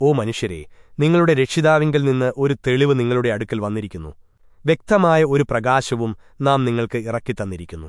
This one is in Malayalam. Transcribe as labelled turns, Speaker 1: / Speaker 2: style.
Speaker 1: ഓ മനുഷ്യരെ നിങ്ങളുടെ രക്ഷിതാവിങ്കിൽ നിന്ന് ഒരു തെളിവ് നിങ്ങളുടെ അടുക്കൽ വന്നിരിക്കുന്നു. വ്യക്തമായ ഒരു പ്രകാശവും നാം നിങ്ങൾക്ക് ഇറക്കിത്തന്നിരിക്കുന്നു.